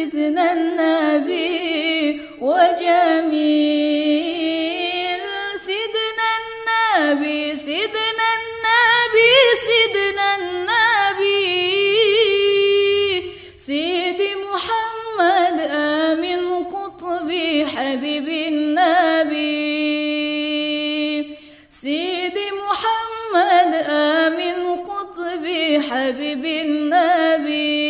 سيدنا النبي وجميل. سيدنا النبي سيدنا النبي سيدنا النبي. سيدي محمد آمن قطبي حبيب النبي. سيدي محمد آمن قطبي حبيب النبي.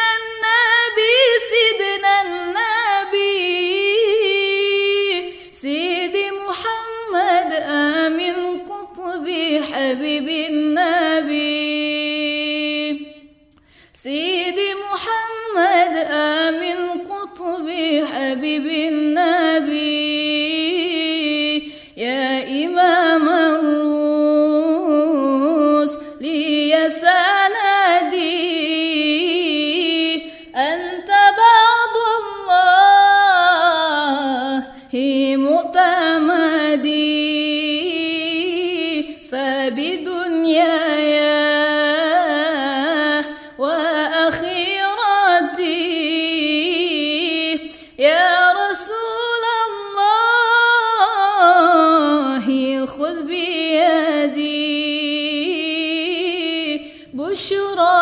حبيب النبي. سيدي محمد آمن قطبي حبيب النبي. بشرى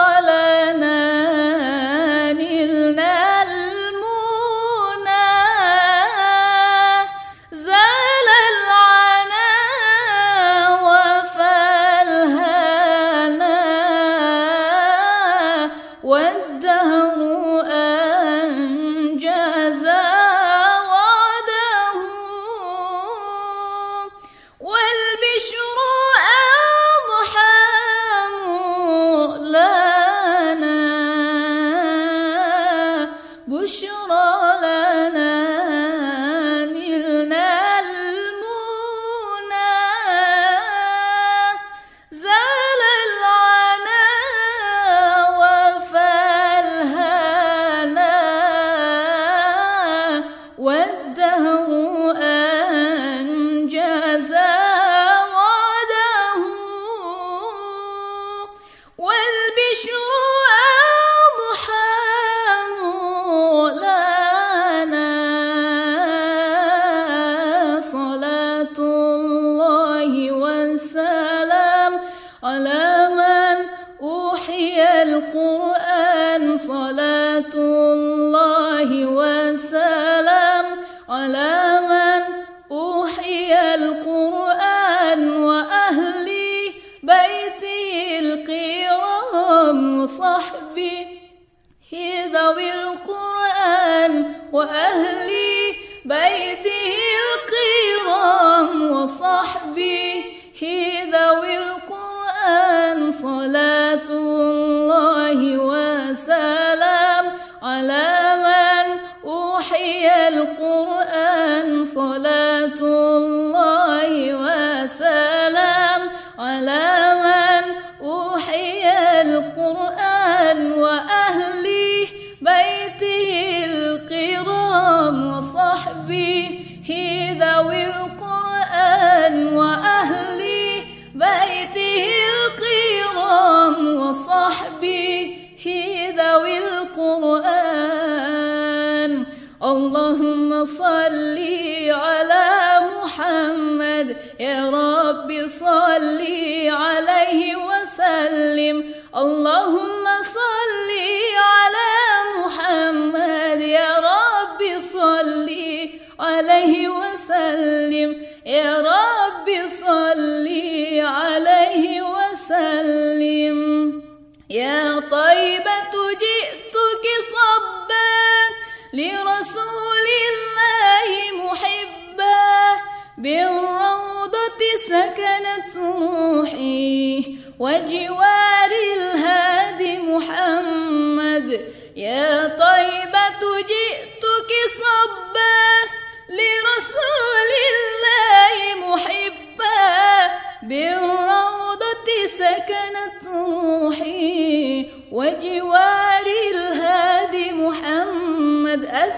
بشرى لنا. بالقرآن وأهلي بيتي القرآن وأهل بيته الكرام وصحبه ذوي القرآن. اللهم صل على محمد. يا رب صل عليه وسلم. اللهم يا طيبة جئتك صبا لرسول الله محبا. بالروضة سكنت روحي وجوار الهادي محمد. يا محمد